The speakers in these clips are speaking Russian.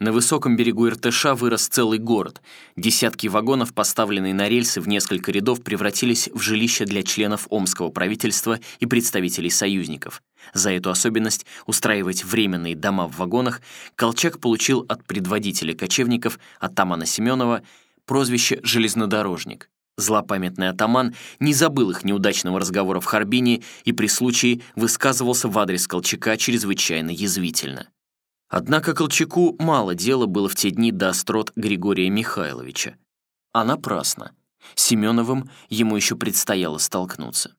На высоком берегу Иртыша вырос целый город. Десятки вагонов, поставленные на рельсы в несколько рядов, превратились в жилища для членов омского правительства и представителей союзников. За эту особенность устраивать временные дома в вагонах Колчак получил от предводителя кочевников Атамана Семенова прозвище «железнодорожник». Злопамятный атаман не забыл их неудачного разговора в Харбине и при случае высказывался в адрес Колчака чрезвычайно язвительно. Однако Колчаку мало дела было в те дни до острот Григория Михайловича. А напрасно. Семеновым ему еще предстояло столкнуться.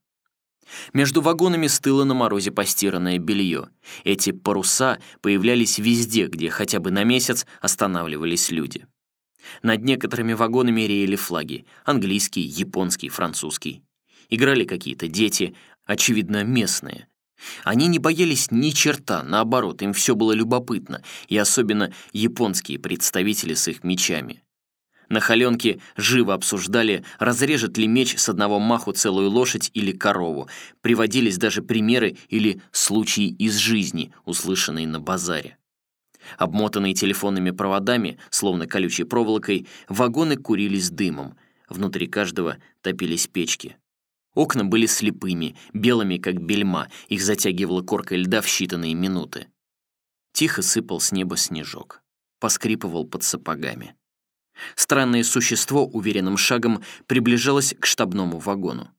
Между вагонами стыло на морозе постиранное белье. Эти паруса появлялись везде, где хотя бы на месяц останавливались люди. Над некоторыми вагонами реяли флаги — английский, японский, французский. Играли какие-то дети, очевидно, местные. Они не боялись ни черта, наоборот, им все было любопытно, и особенно японские представители с их мечами. На холенке живо обсуждали, разрежет ли меч с одного маху целую лошадь или корову. Приводились даже примеры или случаи из жизни, услышанные на базаре. Обмотанные телефонными проводами, словно колючей проволокой, вагоны курились дымом. Внутри каждого топились печки. Окна были слепыми, белыми, как бельма, их затягивала коркой льда в считанные минуты. Тихо сыпал с неба снежок, поскрипывал под сапогами. Странное существо уверенным шагом приближалось к штабному вагону.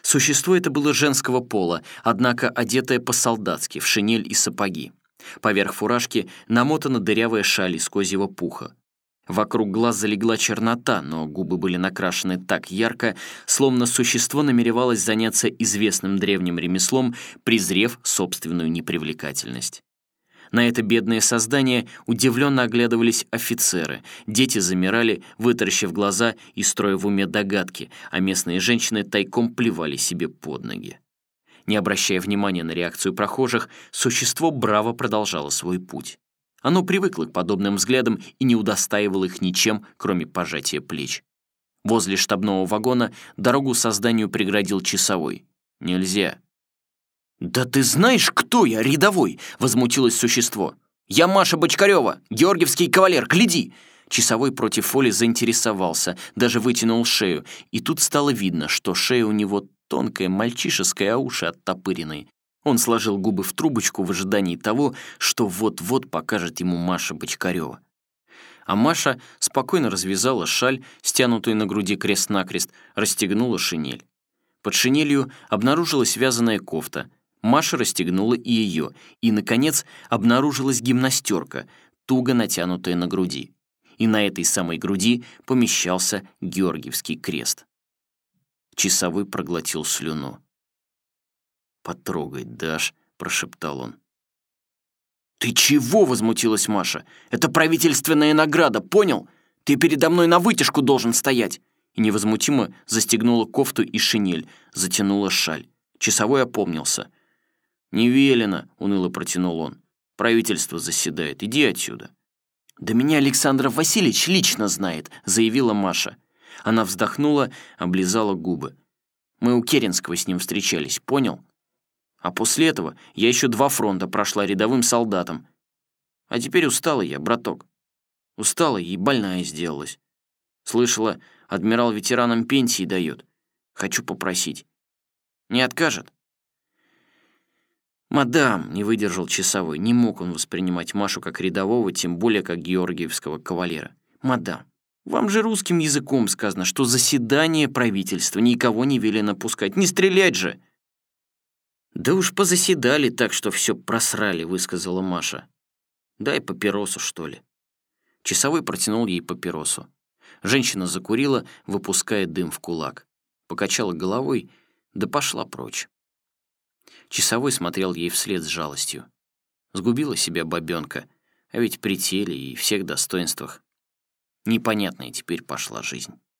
Существо это было женского пола, однако одетое по-солдатски, в шинель и сапоги. Поверх фуражки намотана дырявая шаль из козьего пуха. Вокруг глаз залегла чернота, но губы были накрашены так ярко, словно существо намеревалось заняться известным древним ремеслом, презрев собственную непривлекательность. На это бедное создание удивленно оглядывались офицеры, дети замирали, вытаращив глаза и строя в уме догадки, а местные женщины тайком плевали себе под ноги. Не обращая внимания на реакцию прохожих, существо браво продолжало свой путь. Оно привыкло к подобным взглядам и не удостаивало их ничем, кроме пожатия плеч. Возле штабного вагона дорогу созданию преградил часовой. «Нельзя». «Да ты знаешь, кто я, рядовой?» — возмутилось существо. «Я Маша Бочкарева, георгиевский кавалер, гляди!» Часовой против Фоли заинтересовался, даже вытянул шею, и тут стало видно, что шея у него тонкая, мальчишеская, а уши оттопыренные. Он сложил губы в трубочку в ожидании того, что вот-вот покажет ему Маша Бочкарева. А Маша спокойно развязала шаль, стянутую на груди крест-накрест, расстегнула шинель. Под шинелью обнаружилась вязаная кофта. Маша расстегнула и ее, и, наконец, обнаружилась гимнастерка, туго натянутая на груди. И на этой самой груди помещался Георгиевский крест. Часовой проглотил слюну. «Потрогать дашь?» — прошептал он. «Ты чего?» — возмутилась Маша. «Это правительственная награда, понял? Ты передо мной на вытяжку должен стоять!» И невозмутимо застегнула кофту и шинель, затянула шаль. Часовой опомнился. «Не велено», — уныло протянул он. «Правительство заседает. Иди отсюда». «Да меня Александр Васильевич лично знает», — заявила Маша. Она вздохнула, облизала губы. «Мы у Керенского с ним встречались, понял? А после этого я еще два фронта прошла рядовым солдатом. А теперь устала я, браток. Устала и больная сделалась. Слышала, адмирал ветеранам пенсии дает. Хочу попросить. Не откажет?» «Мадам», — не выдержал часовой, не мог он воспринимать Машу как рядового, тем более как георгиевского кавалера. «Мадам, вам же русским языком сказано, что заседание правительства никого не велено пускать. Не стрелять же!» «Да уж позаседали так, что все просрали», — высказала Маша. «Дай папиросу, что ли». Часовой протянул ей папиросу. Женщина закурила, выпуская дым в кулак. Покачала головой, да пошла прочь. Часовой смотрел ей вслед с жалостью. Сгубила себя бабенка, а ведь при теле и всех достоинствах Непонятная теперь пошла жизнь.